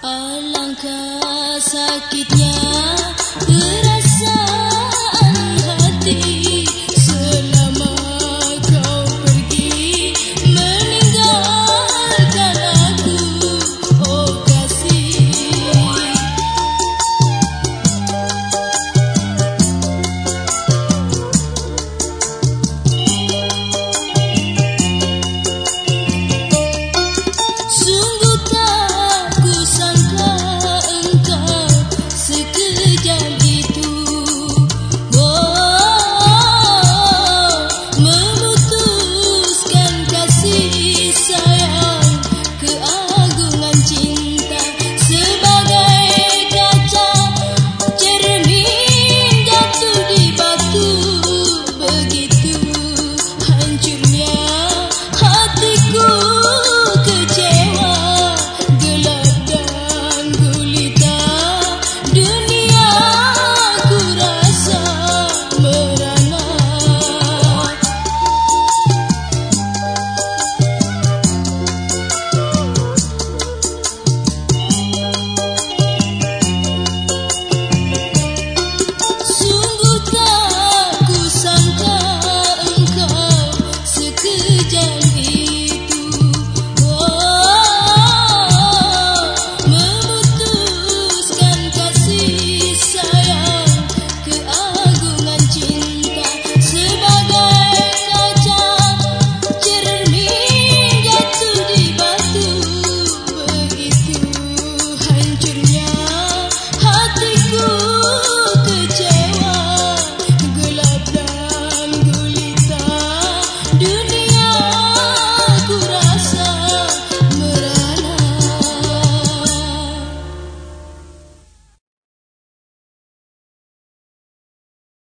Alangkah sakitnya berada